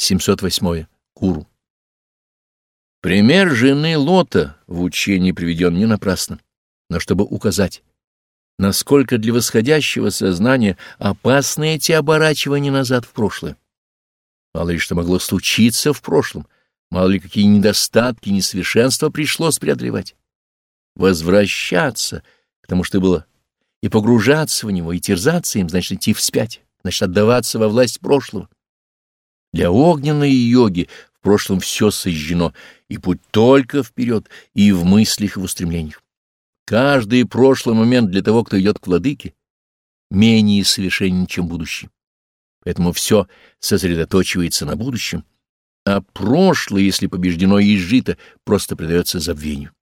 708. Гуру. Пример жены Лота в учении приведен не напрасно, но чтобы указать, насколько для восходящего сознания опасны эти оборачивания назад в прошлое. Мало ли что могло случиться в прошлом, мало ли какие недостатки, несовершенства пришлось преодолевать. Возвращаться к тому, что было, и погружаться в него, и терзаться им, значит идти вспять, значит отдаваться во власть прошлого. Для огненной йоги в прошлом все сожжено, и путь только вперед, и в мыслях, и в устремлениях. Каждый прошлый момент для того, кто идет к владыке, менее совершенен, чем будущий. Поэтому все сосредоточивается на будущем, а прошлое, если побеждено и изжито, просто предается забвению.